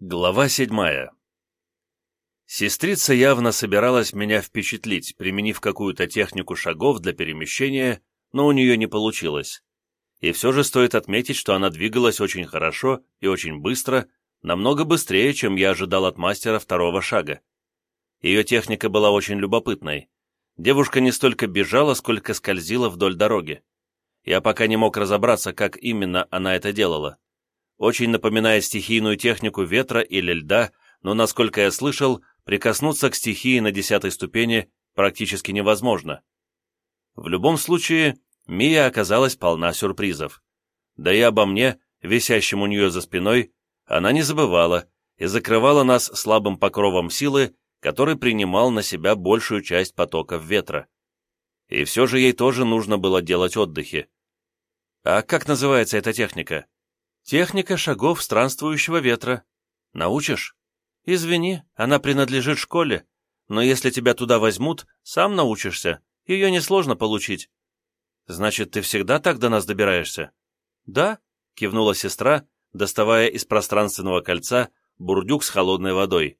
Глава седьмая Сестрица явно собиралась меня впечатлить, применив какую-то технику шагов для перемещения, но у нее не получилось. И все же стоит отметить, что она двигалась очень хорошо и очень быстро, намного быстрее, чем я ожидал от мастера второго шага. Ее техника была очень любопытной. Девушка не столько бежала, сколько скользила вдоль дороги. Я пока не мог разобраться, как именно она это делала очень напоминает стихийную технику ветра или льда, но, насколько я слышал, прикоснуться к стихии на десятой ступени практически невозможно. В любом случае, Мия оказалась полна сюрпризов. Да и обо мне, висящем у нее за спиной, она не забывала и закрывала нас слабым покровом силы, который принимал на себя большую часть потоков ветра. И все же ей тоже нужно было делать отдыхи. А как называется эта техника? Техника шагов странствующего ветра. Научишь? Извини, она принадлежит школе, но если тебя туда возьмут, сам научишься, ее несложно получить. Значит, ты всегда так до нас добираешься? Да, кивнула сестра, доставая из пространственного кольца бурдюк с холодной водой.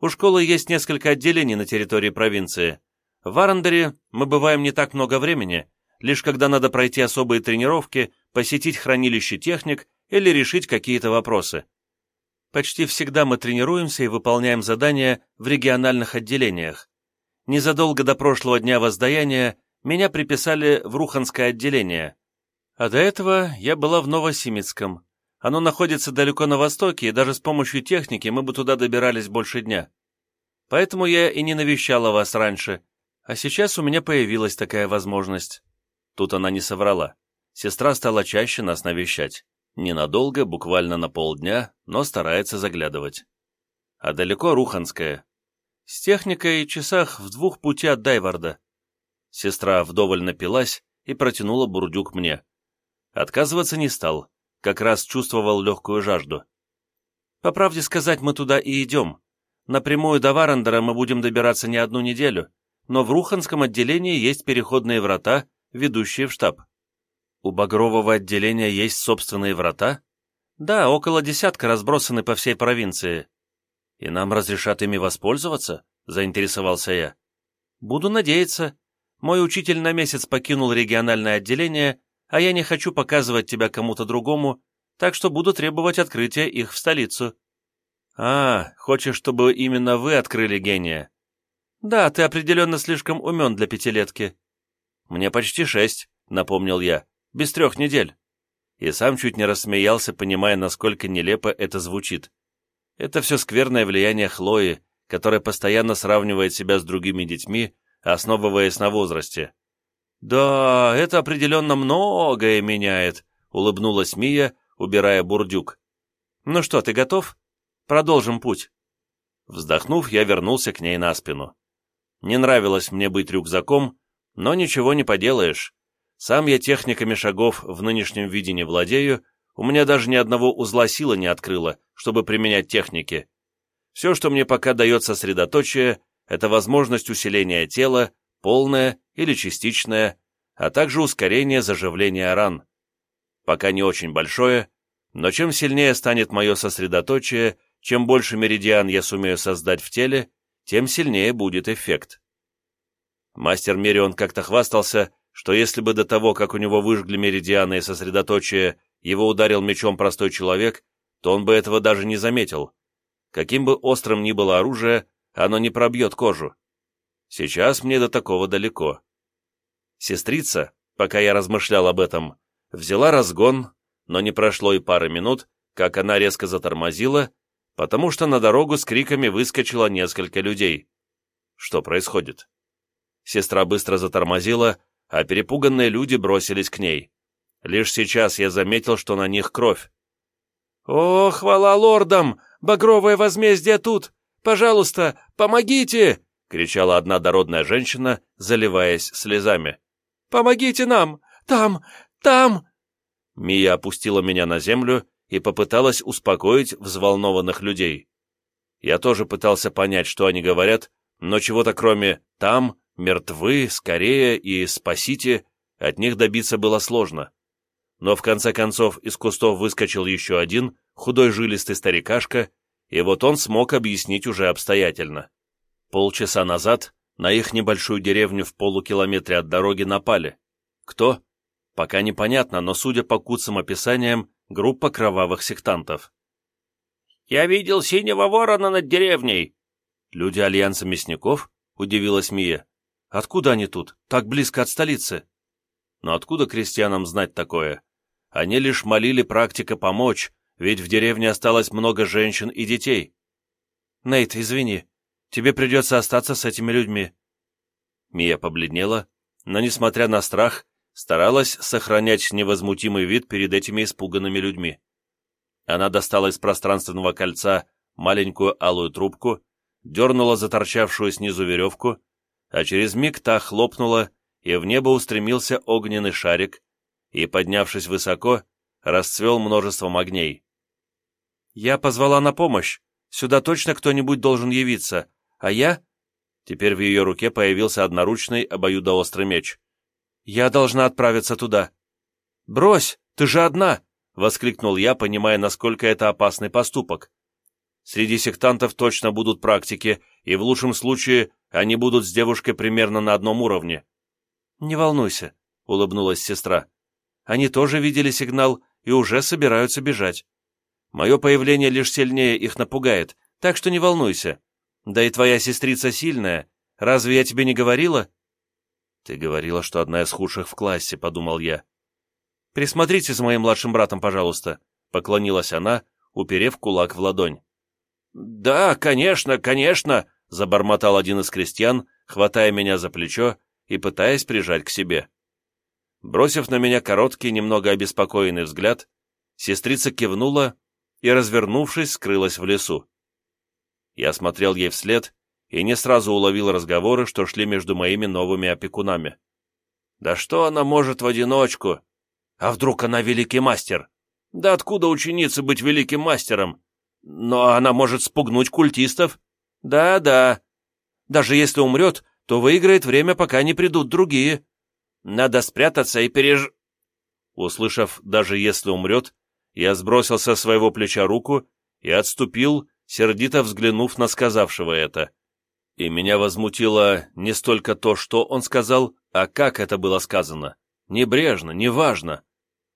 У школы есть несколько отделений на территории провинции. В Арандере мы бываем не так много времени, лишь когда надо пройти особые тренировки, посетить хранилище техник или решить какие-то вопросы. Почти всегда мы тренируемся и выполняем задания в региональных отделениях. Незадолго до прошлого дня воздаяния меня приписали в Руханское отделение, а до этого я была в Новосимицком. Оно находится далеко на востоке, и даже с помощью техники мы бы туда добирались больше дня. Поэтому я и не навещала вас раньше, а сейчас у меня появилась такая возможность. Тут она не соврала. Сестра стала чаще нас навещать. Ненадолго, буквально на полдня, но старается заглядывать. А далеко Руханская. С техникой часах в двух пути от Дайварда. Сестра вдоволь напилась и протянула бурдюк мне. Отказываться не стал, как раз чувствовал легкую жажду. По правде сказать, мы туда и идем. Напрямую до Варандера мы будем добираться не одну неделю, но в Руханском отделении есть переходные врата, ведущие в штаб. У Багрового отделения есть собственные врата? Да, около десятка разбросаны по всей провинции. И нам разрешат ими воспользоваться? Заинтересовался я. Буду надеяться. Мой учитель на месяц покинул региональное отделение, а я не хочу показывать тебя кому-то другому, так что буду требовать открытия их в столицу. А, хочешь, чтобы именно вы открыли гения? Да, ты определенно слишком умен для пятилетки. Мне почти шесть, напомнил я без трех недель. И сам чуть не рассмеялся, понимая, насколько нелепо это звучит. Это все скверное влияние Хлои, которая постоянно сравнивает себя с другими детьми, основываясь на возрасте. «Да, это определенно многое меняет», — улыбнулась Мия, убирая бурдюк. «Ну что, ты готов? Продолжим путь». Вздохнув, я вернулся к ней на спину. Не нравилось мне быть рюкзаком, но ничего не поделаешь. Сам я техниками шагов в нынешнем виде не владею, у меня даже ни одного узла силы не открыло, чтобы применять техники. Все, что мне пока дает сосредоточие, это возможность усиления тела, полное или частичное, а также ускорение заживления ран. Пока не очень большое, но чем сильнее станет мое сосредоточие, чем больше меридиан я сумею создать в теле, тем сильнее будет эффект. Мастер Мерион как-то хвастался, что если бы до того, как у него выжгли меридианы и сосредоточие, его ударил мечом простой человек, то он бы этого даже не заметил. Каким бы острым ни было оружие, оно не пробьет кожу. Сейчас мне до такого далеко. Сестрица, пока я размышлял об этом, взяла разгон, но не прошло и пары минут, как она резко затормозила, потому что на дорогу с криками выскочило несколько людей. Что происходит? Сестра быстро затормозила, а перепуганные люди бросились к ней. Лишь сейчас я заметил, что на них кровь. «О, хвала лордам! Багровое возмездие тут! Пожалуйста, помогите!» — кричала одна дородная женщина, заливаясь слезами. «Помогите нам! Там! Там!» Мия опустила меня на землю и попыталась успокоить взволнованных людей. Я тоже пытался понять, что они говорят, но чего-то кроме «там» Мертвы, скорее и спасите, от них добиться было сложно. Но в конце концов из кустов выскочил еще один, худой жилистый старикашка, и вот он смог объяснить уже обстоятельно. Полчаса назад на их небольшую деревню в полукилометре от дороги напали. Кто? Пока непонятно, но, судя по куцым описаниям, группа кровавых сектантов. «Я видел синего ворона над деревней!» «Люди Альянса Мясников?» — удивилась Мия. «Откуда они тут? Так близко от столицы?» «Но откуда крестьянам знать такое? Они лишь молили практика помочь, ведь в деревне осталось много женщин и детей». «Нейт, извини, тебе придется остаться с этими людьми». Мия побледнела, но, несмотря на страх, старалась сохранять невозмутимый вид перед этими испуганными людьми. Она достала из пространственного кольца маленькую алую трубку, дернула заторчавшую снизу веревку, а через миг та хлопнула, и в небо устремился огненный шарик, и, поднявшись высоко, расцвел множеством огней. «Я позвала на помощь. Сюда точно кто-нибудь должен явиться. А я...» Теперь в ее руке появился одноручный обоюдоострый меч. «Я должна отправиться туда». «Брось, ты же одна!» — воскликнул я, понимая, насколько это опасный поступок. Среди сектантов точно будут практики, и в лучшем случае они будут с девушкой примерно на одном уровне. «Не волнуйся», — улыбнулась сестра. «Они тоже видели сигнал и уже собираются бежать. Мое появление лишь сильнее их напугает, так что не волнуйся. Да и твоя сестрица сильная. Разве я тебе не говорила?» «Ты говорила, что одна из худших в классе», — подумал я. «Присмотрите за моим младшим братом, пожалуйста», — поклонилась она, уперев кулак в ладонь. «Да, конечно, конечно», — забормотал один из крестьян, хватая меня за плечо и пытаясь прижать к себе. Бросив на меня короткий, немного обеспокоенный взгляд, сестрица кивнула и, развернувшись, скрылась в лесу. Я смотрел ей вслед и не сразу уловил разговоры, что шли между моими новыми опекунами. «Да что она может в одиночку? А вдруг она великий мастер? Да откуда ученице быть великим мастером? Но она может спугнуть культистов. Да-да. Даже если умрет, то выиграет время, пока не придут другие. Надо спрятаться и переж... Услышав «даже если умрет», я сбросил со своего плеча руку и отступил, сердито взглянув на сказавшего это. И меня возмутило не столько то, что он сказал, а как это было сказано. Небрежно, неважно.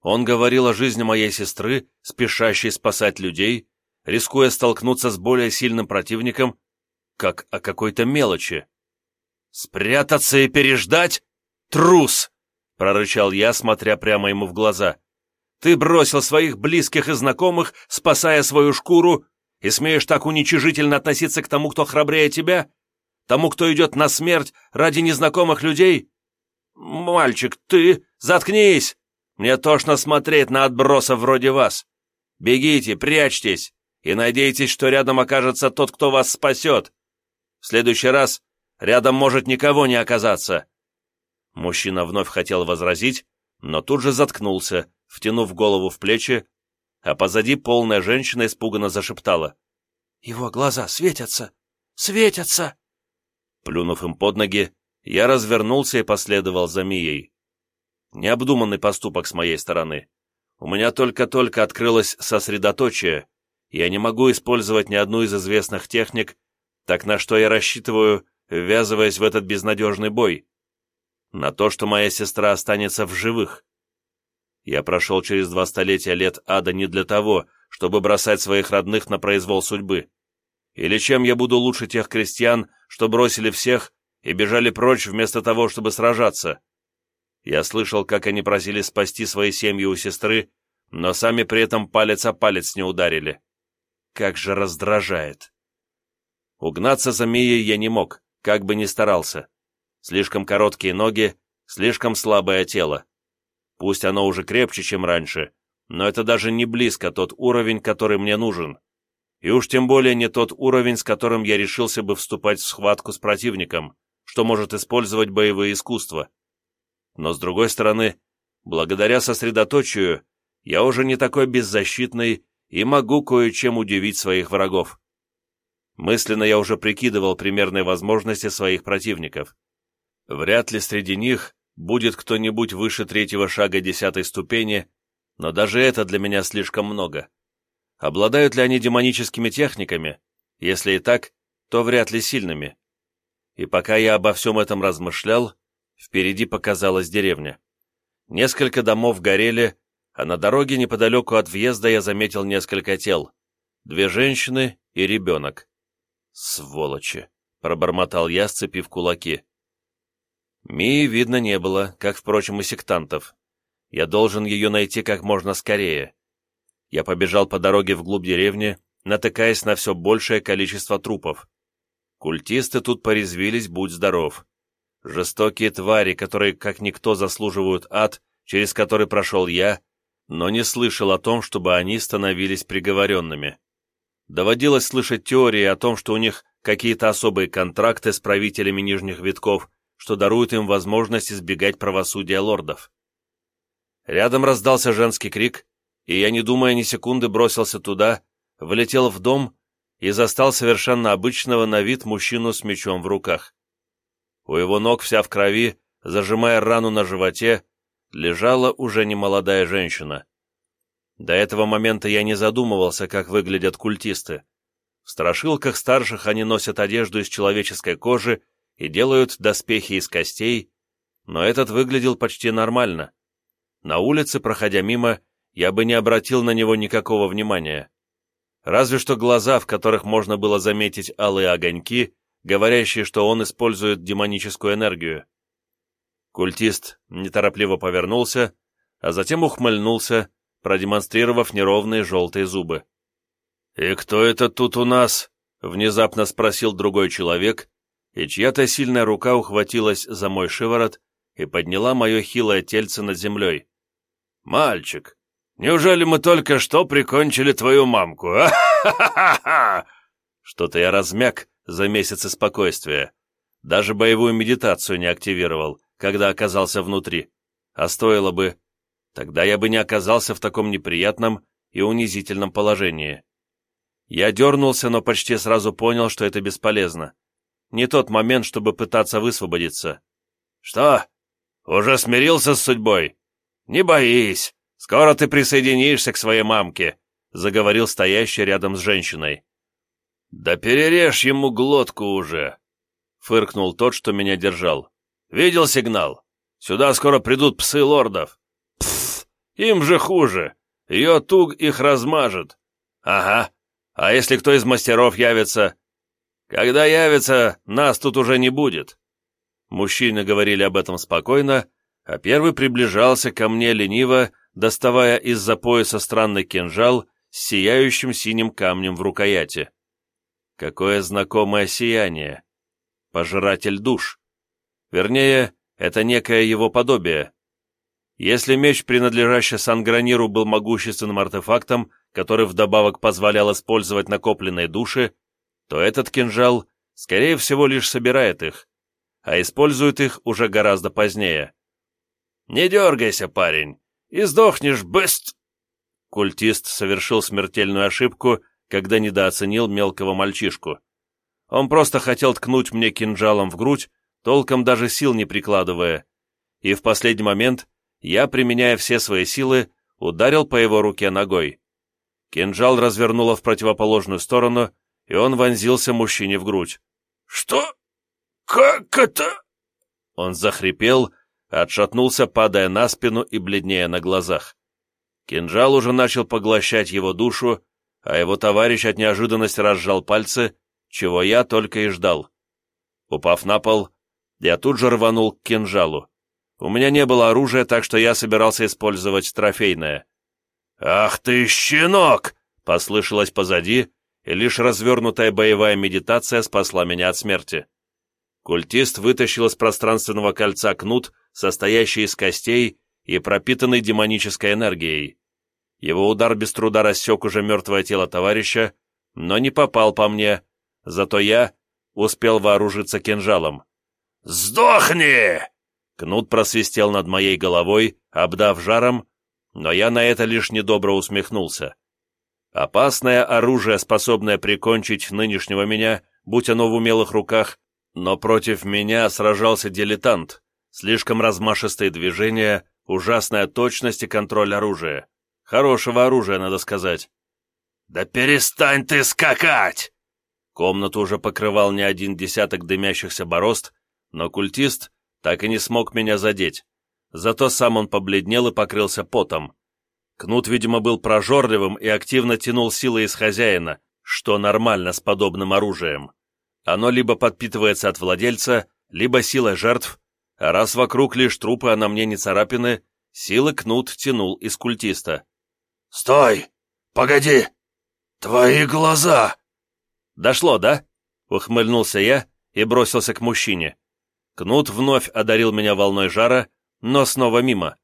Он говорил о жизни моей сестры, спешащей спасать людей, рискуя столкнуться с более сильным противником, как о какой-то мелочи. «Спрятаться и переждать? Трус!» — прорычал я, смотря прямо ему в глаза. «Ты бросил своих близких и знакомых, спасая свою шкуру, и смеешь так уничижительно относиться к тому, кто храбрее тебя? Тому, кто идет на смерть ради незнакомых людей? Мальчик, ты заткнись! Мне тошно смотреть на отбросов вроде вас. Бегите, прячьтесь и надейтесь, что рядом окажется тот, кто вас спасет. В следующий раз рядом может никого не оказаться». Мужчина вновь хотел возразить, но тут же заткнулся, втянув голову в плечи, а позади полная женщина испуганно зашептала. «Его глаза светятся! Светятся!» Плюнув им под ноги, я развернулся и последовал за Мией. Необдуманный поступок с моей стороны. У меня только-только открылось сосредоточие. Я не могу использовать ни одну из известных техник, так на что я рассчитываю, ввязываясь в этот безнадежный бой? На то, что моя сестра останется в живых. Я прошел через два столетия лет ада не для того, чтобы бросать своих родных на произвол судьбы. Или чем я буду лучше тех крестьян, что бросили всех и бежали прочь вместо того, чтобы сражаться? Я слышал, как они просили спасти свои семьи у сестры, но сами при этом палец о палец не ударили. Как же раздражает. Угнаться за Мией я не мог, как бы ни старался. Слишком короткие ноги, слишком слабое тело. Пусть оно уже крепче, чем раньше, но это даже не близко тот уровень, который мне нужен. И уж тем более не тот уровень, с которым я решился бы вступать в схватку с противником, что может использовать боевые искусства. Но с другой стороны, благодаря сосредоточию, я уже не такой беззащитный и могу кое-чем удивить своих врагов. Мысленно я уже прикидывал примерные возможности своих противников. Вряд ли среди них будет кто-нибудь выше третьего шага десятой ступени, но даже это для меня слишком много. Обладают ли они демоническими техниками? Если и так, то вряд ли сильными. И пока я обо всем этом размышлял, впереди показалась деревня. Несколько домов горели, а на дороге неподалеку от въезда я заметил несколько тел. Две женщины и ребенок. «Сволочи!» — пробормотал я, сцепив кулаки. Мии видно не было, как, впрочем, и сектантов. Я должен ее найти как можно скорее. Я побежал по дороге вглубь деревни, натыкаясь на все большее количество трупов. Культисты тут порезвились, будь здоров. Жестокие твари, которые как никто заслуживают ад, через который прошел я, но не слышал о том, чтобы они становились приговоренными. Доводилось слышать теории о том, что у них какие-то особые контракты с правителями нижних витков, что даруют им возможность избегать правосудия лордов. Рядом раздался женский крик, и я, не думая ни секунды, бросился туда, влетел в дом и застал совершенно обычного на вид мужчину с мечом в руках. У его ног вся в крови, зажимая рану на животе, лежала уже немолодая женщина. До этого момента я не задумывался, как выглядят культисты. В страшилках старших они носят одежду из человеческой кожи и делают доспехи из костей, но этот выглядел почти нормально. На улице, проходя мимо, я бы не обратил на него никакого внимания. Разве что глаза, в которых можно было заметить алые огоньки, говорящие, что он использует демоническую энергию. Культист неторопливо повернулся, а затем ухмыльнулся, продемонстрировав неровные желтые зубы. «И кто это тут у нас?» — внезапно спросил другой человек, и чья-то сильная рука ухватилась за мой шиворот и подняла мое хилое тельце над землей. «Мальчик, неужели мы только что прикончили твою мамку, а? Ха-ха-ха!» Что-то я размяк за месяцы спокойствия. Даже боевую медитацию не активировал, когда оказался внутри. А стоило бы... Тогда я бы не оказался в таком неприятном и унизительном положении. Я дернулся, но почти сразу понял, что это бесполезно. Не тот момент, чтобы пытаться высвободиться. «Что? Уже смирился с судьбой? Не боись, скоро ты присоединишься к своей мамке», заговорил стоящий рядом с женщиной. «Да перережь ему глотку уже!» Фыркнул тот, что меня держал. «Видел сигнал? Сюда скоро придут псы лордов. Им же хуже. Ее туг их размажет. Ага. А если кто из мастеров явится? Когда явится, нас тут уже не будет». Мужчины говорили об этом спокойно, а первый приближался ко мне лениво, доставая из-за пояса странный кинжал с сияющим синим камнем в рукояти. Какое знакомое сияние! Пожиратель душ. Вернее, это некое его подобие. Если меч, принадлежащий Санграниру, был могущественным артефактом, который вдобавок позволял использовать накопленные души, то этот кинжал, скорее всего, лишь собирает их, а использует их уже гораздо позднее. «Не дергайся, парень, и сдохнешь быстро!» Культист совершил смертельную ошибку когда недооценил мелкого мальчишку. Он просто хотел ткнуть мне кинжалом в грудь, толком даже сил не прикладывая, и в последний момент я, применяя все свои силы, ударил по его руке ногой. Кинжал развернуло в противоположную сторону, и он вонзился мужчине в грудь. «Что? Как это?» Он захрипел, отшатнулся, падая на спину и бледнее на глазах. Кинжал уже начал поглощать его душу, а его товарищ от неожиданности разжал пальцы, чего я только и ждал. Упав на пол, я тут же рванул к кинжалу. У меня не было оружия, так что я собирался использовать трофейное. «Ах ты, щенок!» — послышалось позади, и лишь развернутая боевая медитация спасла меня от смерти. Культист вытащил из пространственного кольца кнут, состоящий из костей и пропитанный демонической энергией. Его удар без труда рассек уже мертвое тело товарища, но не попал по мне, зато я успел вооружиться кинжалом. «Сдохни!» Кнут просвистел над моей головой, обдав жаром, но я на это лишь недобро усмехнулся. Опасное оружие, способное прикончить нынешнего меня, будь оно в умелых руках, но против меня сражался дилетант, слишком размашистые движения, ужасная точность и контроль оружия. Хорошего оружия, надо сказать. «Да перестань ты скакать!» Комнату уже покрывал не один десяток дымящихся борозд, но культист так и не смог меня задеть. Зато сам он побледнел и покрылся потом. Кнут, видимо, был прожорливым и активно тянул силы из хозяина, что нормально с подобным оружием. Оно либо подпитывается от владельца, либо силой жертв, а раз вокруг лишь трупы, а на мне не царапины, силы кнут тянул из культиста. «Стой! Погоди! Твои глаза!» «Дошло, да?» — ухмыльнулся я и бросился к мужчине. Кнут вновь одарил меня волной жара, но снова мимо.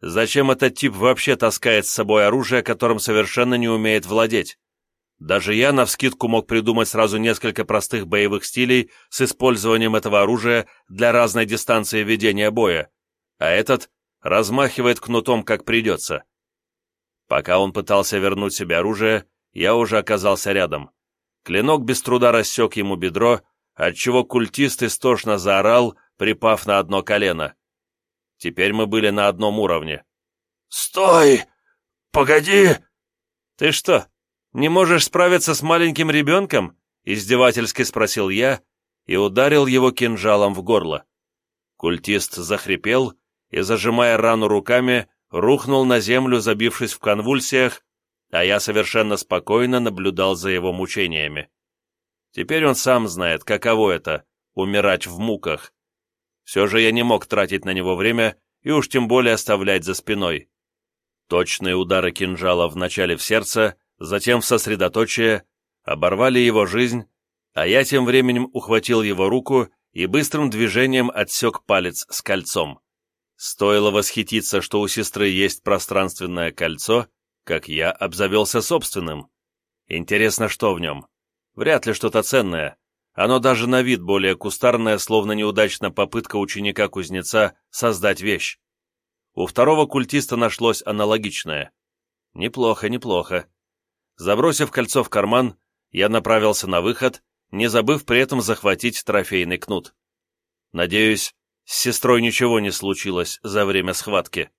Зачем этот тип вообще таскает с собой оружие, которым совершенно не умеет владеть? Даже я навскидку мог придумать сразу несколько простых боевых стилей с использованием этого оружия для разной дистанции ведения боя, а этот размахивает кнутом как придется. Пока он пытался вернуть себе оружие, я уже оказался рядом. Клинок без труда рассек ему бедро, отчего культист истошно заорал, припав на одно колено. Теперь мы были на одном уровне. «Стой! Погоди!» «Ты что, не можешь справиться с маленьким ребенком?» издевательски спросил я и ударил его кинжалом в горло. Культист захрипел и, зажимая рану руками, рухнул на землю, забившись в конвульсиях, а я совершенно спокойно наблюдал за его мучениями. Теперь он сам знает, каково это — умирать в муках. Все же я не мог тратить на него время и уж тем более оставлять за спиной. Точные удары кинжала вначале в сердце, затем в сосредоточие, оборвали его жизнь, а я тем временем ухватил его руку и быстрым движением отсек палец с кольцом. Стоило восхититься, что у сестры есть пространственное кольцо, как я обзавелся собственным. Интересно, что в нем? Вряд ли что-то ценное. Оно даже на вид более кустарное, словно неудачная попытка ученика-кузнеца создать вещь. У второго культиста нашлось аналогичное. Неплохо, неплохо. Забросив кольцо в карман, я направился на выход, не забыв при этом захватить трофейный кнут. Надеюсь, с сестрой ничего не случилось за время схватки.